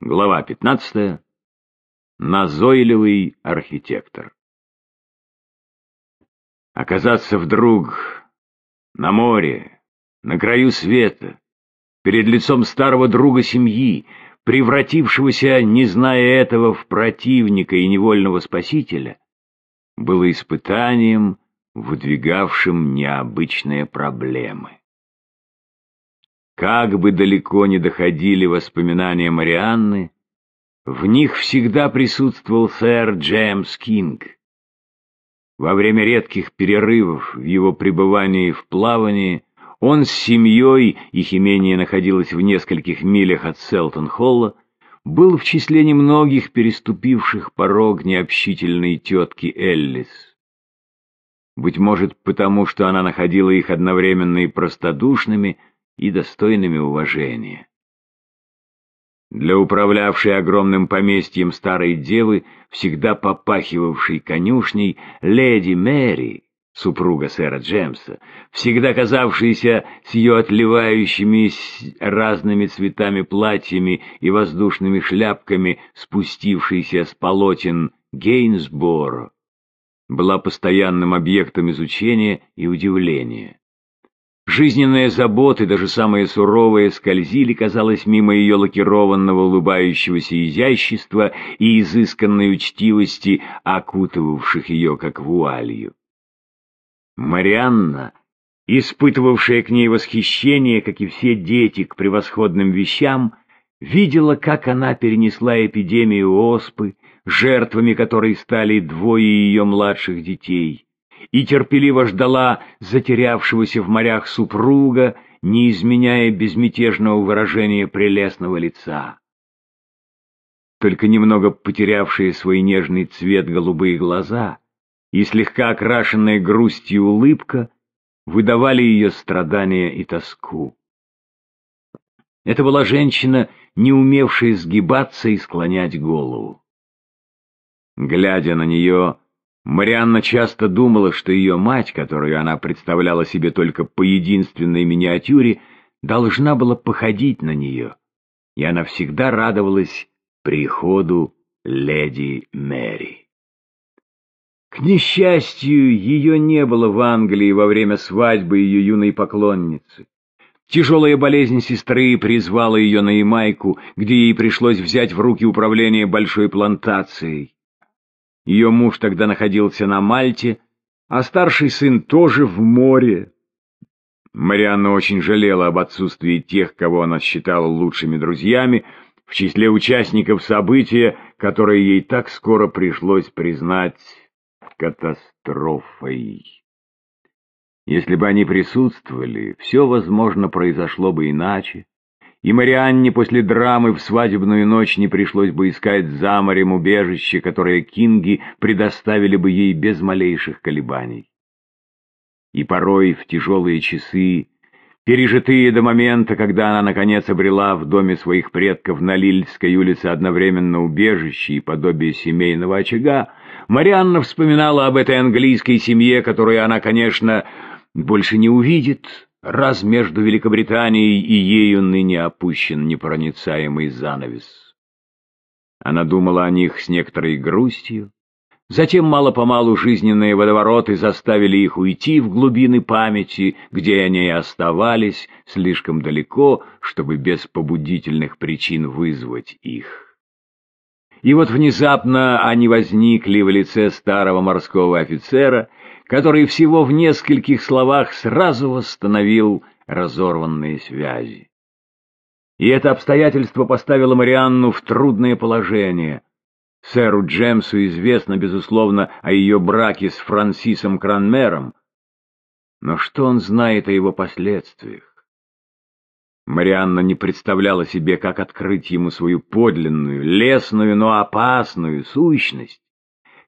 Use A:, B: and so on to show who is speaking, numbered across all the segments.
A: Глава 15. Назойливый архитектор. Оказаться вдруг на море, на краю света, перед лицом старого друга семьи, превратившегося, не зная этого, в противника и невольного спасителя, было испытанием, выдвигавшим необычные проблемы. Как бы далеко ни доходили воспоминания Марианны, в них всегда присутствовал сэр Джеймс Кинг. Во время редких перерывов в его пребывании в плавании он с семьей, их имение находилось в нескольких милях от Селтон-Холла, был в числе немногих переступивших порог необщительной тетки Эллис. Быть может, потому что она находила их одновременно и простодушными, и достойными уважения. Для управлявшей огромным поместьем старой девы, всегда попахивавшей конюшней, леди Мэри, супруга сэра Джемса, всегда казавшейся с ее отливающими разными цветами платьями и воздушными шляпками, спустившейся с полотен Гейнсборо, была постоянным объектом изучения и удивления. Жизненные заботы, даже самые суровые, скользили, казалось, мимо ее лакированного улыбающегося изящества и изысканной учтивости, окутывавших ее как вуалью. Марианна, испытывавшая к ней восхищение, как и все дети, к превосходным вещам, видела, как она перенесла эпидемию оспы, жертвами которой стали двое ее младших детей и терпеливо ждала затерявшегося в морях супруга, не изменяя безмятежного выражения прелестного лица. Только немного потерявшие свой нежный цвет голубые глаза и слегка окрашенная грустью улыбка выдавали ее страдания и тоску. Это была женщина, не умевшая сгибаться и склонять голову. Глядя на нее, Марианна часто думала, что ее мать, которую она представляла себе только по единственной миниатюре, должна была походить на нее, и она всегда радовалась приходу леди Мэри. К несчастью, ее не было в Англии во время свадьбы ее юной поклонницы. Тяжелая болезнь сестры призвала ее на Ямайку, где ей пришлось взять в руки управление большой плантацией. Ее муж тогда находился на Мальте, а старший сын тоже в море. Марианна очень жалела об отсутствии тех, кого она считала лучшими друзьями, в числе участников события, которое ей так скоро пришлось признать катастрофой. Если бы они присутствовали, все, возможно, произошло бы иначе, и Марианне после драмы в свадебную ночь не пришлось бы искать за морем убежище, которое Кинги предоставили бы ей без малейших колебаний. И порой в тяжелые часы, пережитые до момента, когда она наконец обрела в доме своих предков на Лильской улице одновременно убежище и подобие семейного очага, Марианна вспоминала об этой английской семье, которую она, конечно, больше не увидит, раз между Великобританией и ею ныне опущен непроницаемый занавес. Она думала о них с некоторой грустью, затем мало-помалу жизненные водовороты заставили их уйти в глубины памяти, где они и оставались слишком далеко, чтобы без побудительных причин вызвать их. И вот внезапно они возникли в лице старого морского офицера, который всего в нескольких словах сразу восстановил разорванные связи. И это обстоятельство поставило Марианну в трудное положение. Сэру Джемсу известно, безусловно, о ее браке с Франсисом Кранмером, но что он знает о его последствиях? Марианна не представляла себе, как открыть ему свою подлинную, лесную, но опасную сущность.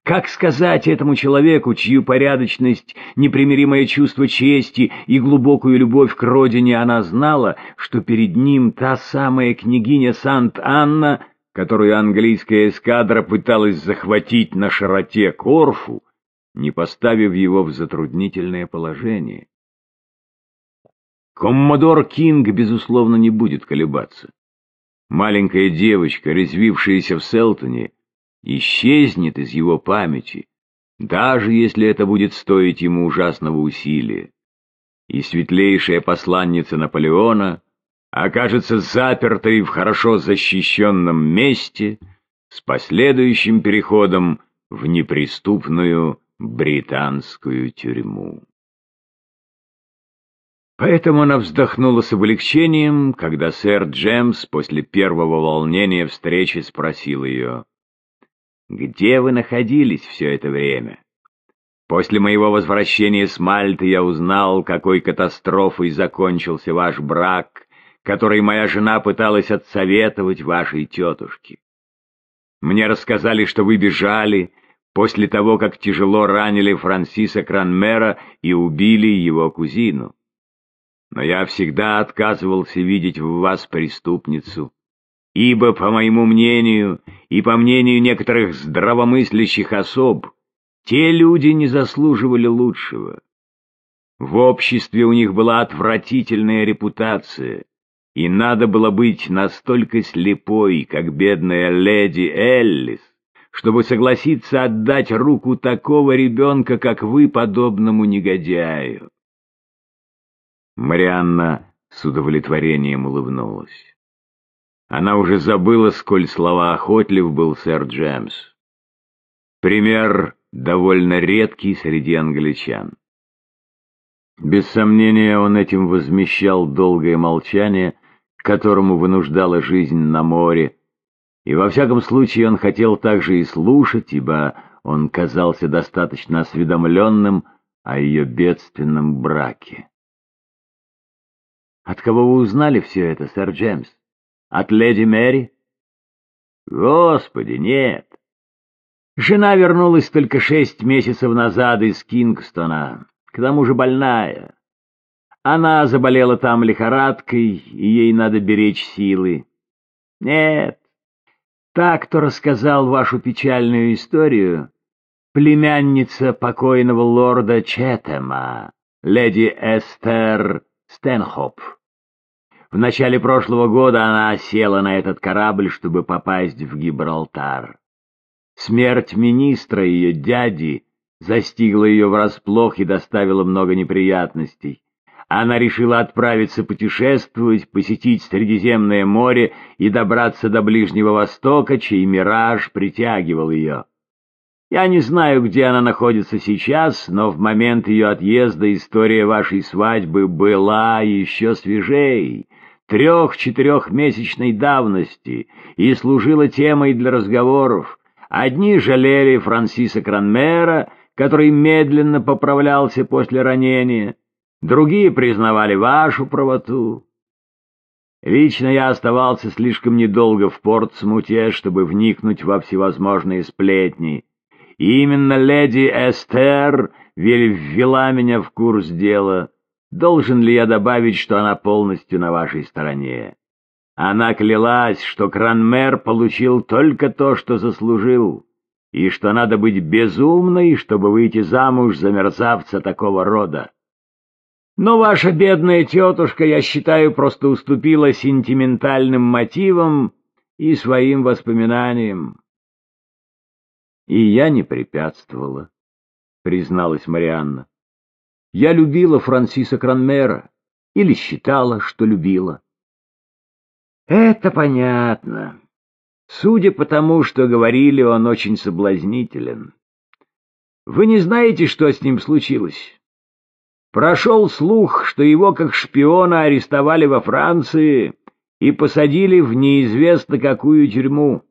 A: Как сказать этому человеку, чью порядочность, непримиримое чувство чести и глубокую любовь к родине она знала, что перед ним та самая княгиня Сант-Анна, которую английская эскадра пыталась захватить на широте Корфу, не поставив его в затруднительное положение? Коммодор Кинг, безусловно, не будет колебаться. маленькая девочка, резвившаяся в Селтоне, исчезнет из его памяти, даже если это будет стоить ему ужасного усилия. И светлейшая посланница Наполеона окажется запертой в хорошо защищенном месте с последующим переходом в неприступную британскую тюрьму. Поэтому она вздохнула с облегчением, когда сэр Джемс после первого волнения встречи спросил ее, «Где вы находились все это время?» После моего возвращения с Мальты я узнал, какой катастрофой закончился ваш брак, который моя жена пыталась отсоветовать вашей тетушке. Мне рассказали, что вы бежали после того, как тяжело ранили Франсиса Кранмера и убили его кузину но я всегда отказывался видеть в вас преступницу, ибо, по моему мнению и по мнению некоторых здравомыслящих особ, те люди не заслуживали лучшего. В обществе у них была отвратительная репутация, и надо было быть настолько слепой, как бедная леди Эллис, чтобы согласиться отдать руку такого ребенка, как вы, подобному негодяю. Марианна с удовлетворением улыбнулась. Она уже забыла, сколь слова охотлив был сэр Джемс. Пример довольно редкий среди англичан. Без сомнения, он этим возмещал долгое молчание, которому вынуждала жизнь на море, и во всяком случае он хотел также и слушать, ибо он казался достаточно осведомленным о ее бедственном браке. От кого вы узнали все это, сэр Джеймс? От леди Мэри? Господи, нет. Жена вернулась только шесть месяцев назад из Кингстона, к тому же больная. Она заболела там лихорадкой, и ей надо беречь силы. Нет, так, кто рассказал вашу печальную историю, племянница покойного лорда Четема, леди Эстер Стэнхоп. В начале прошлого года она села на этот корабль, чтобы попасть в Гибралтар. Смерть министра, ее дяди, застигла ее врасплох и доставила много неприятностей. Она решила отправиться путешествовать, посетить Средиземное море и добраться до Ближнего Востока, чей мираж притягивал ее. Я не знаю, где она находится сейчас, но в момент ее отъезда история вашей свадьбы была еще свежей трех-четырехмесячной давности и служила темой для разговоров. Одни жалели Франсиса Кранмера, который медленно поправлялся после ранения, другие признавали вашу правоту. Лично я оставался слишком недолго в Портсмуте, чтобы вникнуть во всевозможные сплетни. И именно леди Эстер ввела меня в курс дела — Должен ли я добавить, что она полностью на вашей стороне? Она клялась, что Кранмер получил только то, что заслужил, и что надо быть безумной, чтобы выйти замуж за мерзавца такого рода. Но ваша бедная тетушка, я считаю, просто уступила сентиментальным мотивам и своим воспоминаниям. И я не препятствовала, призналась Марианна. Я любила Франсиса Кранмера, или считала, что любила. Это понятно. Судя по тому, что говорили, он очень соблазнителен. Вы не знаете, что с ним случилось? Прошел слух, что его как шпиона арестовали во Франции и посадили в неизвестно какую тюрьму.